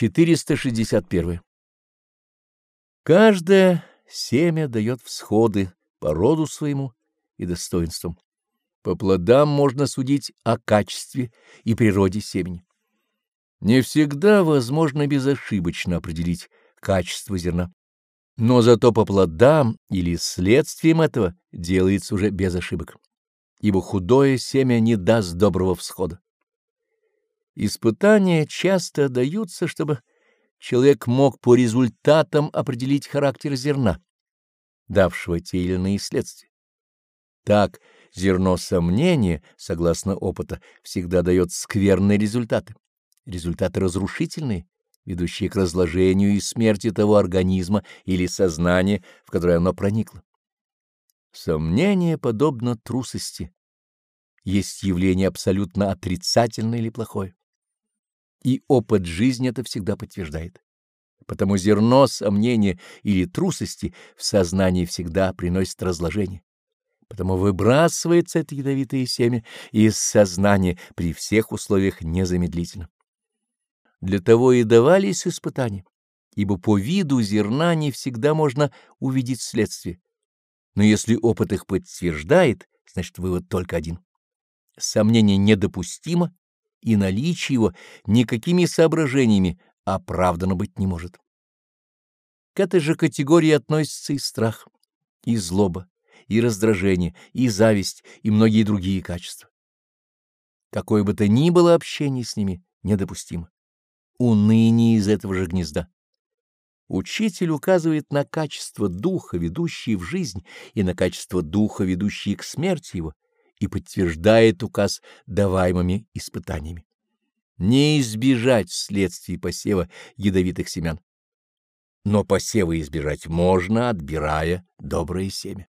461. Каждое семя дает всходы по роду своему и достоинствам. По плодам можно судить о качестве и природе семени. Не всегда возможно безошибочно определить качество зерна, но зато по плодам или следствием этого делается уже без ошибок, ибо худое семя не даст доброго всхода. Испытания часто даются, чтобы человек мог по результатам определить характер зерна, давшего те или иные следствия. Так, зерно сомнения, согласно опыта, всегда дает скверные результаты, результаты разрушительные, ведущие к разложению и смерти того организма или сознания, в которое оно проникло. Сомнение подобно трусости, есть явление абсолютно отрицательное или плохое. И опыт жизни это всегда подтверждает. Потому зерно сомнения или трусости в сознании всегда приносит разложение. Потому выбрасывается это ядовитое семя из сознания при всех условиях незамедлительно. Для того и давались испытания, ибо по виду зерна не всегда можно увидеть следствие. Но если опыт их подтверждает, значит вывод только один. Сомнение недопустимо, и наличие его никакими соображениями оправдано быть не может. К этой же категории относится и страх, и злоба, и раздражение, и зависть, и многие другие качества. Какое бы то ни было общение с ними недопустимо. Уныние из этого же гнезда. Учитель указывает на качество духа, ведущие в жизнь, и на качество духа, ведущие к смерти его, и подтверждает указ даваемыми испытаниями. Не избежать следствий посева ядовитых семян. Но посева избежать можно, отбирая доброе семя.